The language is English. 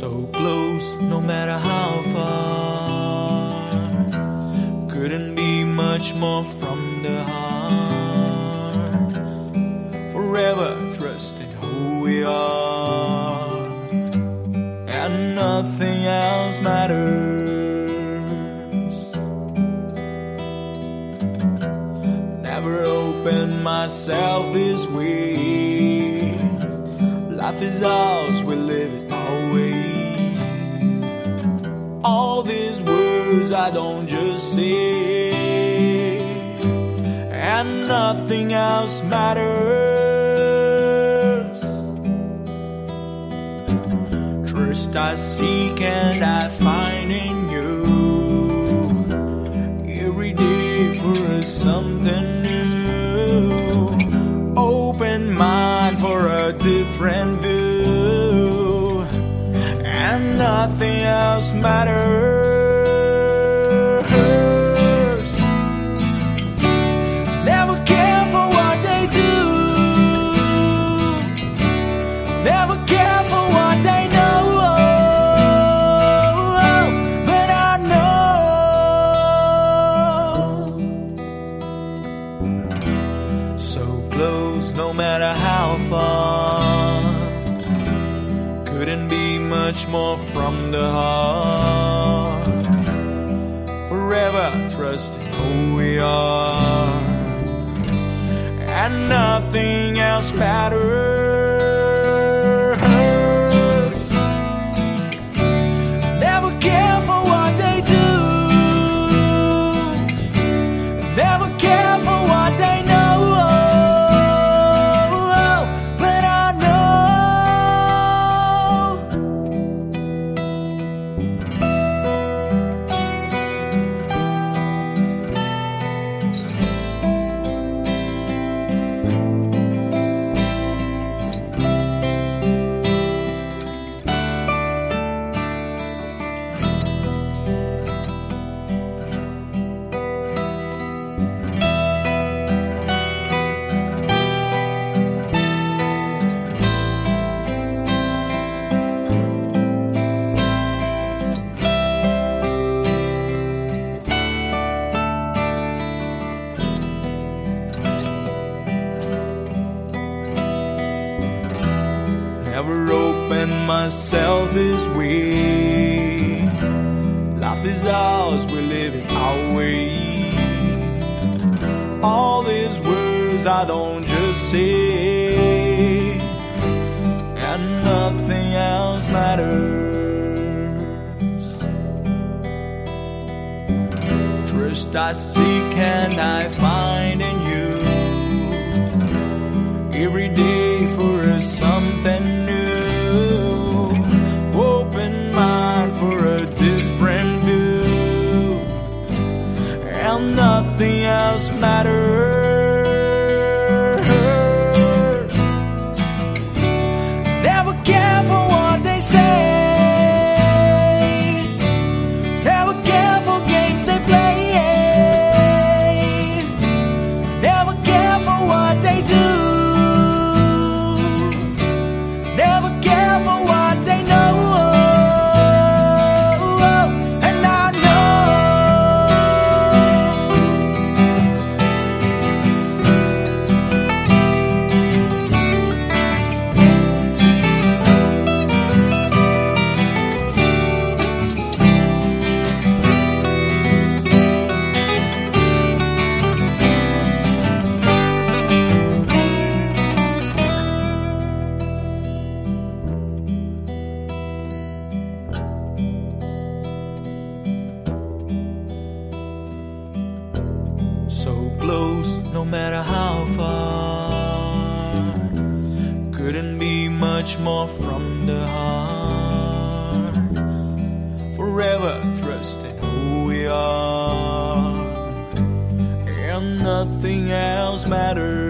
close, no matter how far. Couldn't be much more from the heart. Forever trusting who we are, and nothing else matters. Never opened myself this way. Life is ours, we live I don't just say, and nothing else matters. Trust I seek and I find in you every day for something new. Open mind for a different view, and nothing else matters. No matter how far. Couldn't be much more from the heart. Forever trusting who we are and nothing else matters. Never open myself this way. Life is ours, we live it our way. All these words I don't just say, and nothing else matters. Trust I seek and I find in you every day for something close, no matter how far. Couldn't be much more from the heart. Forever trusting who we are, and nothing else matters.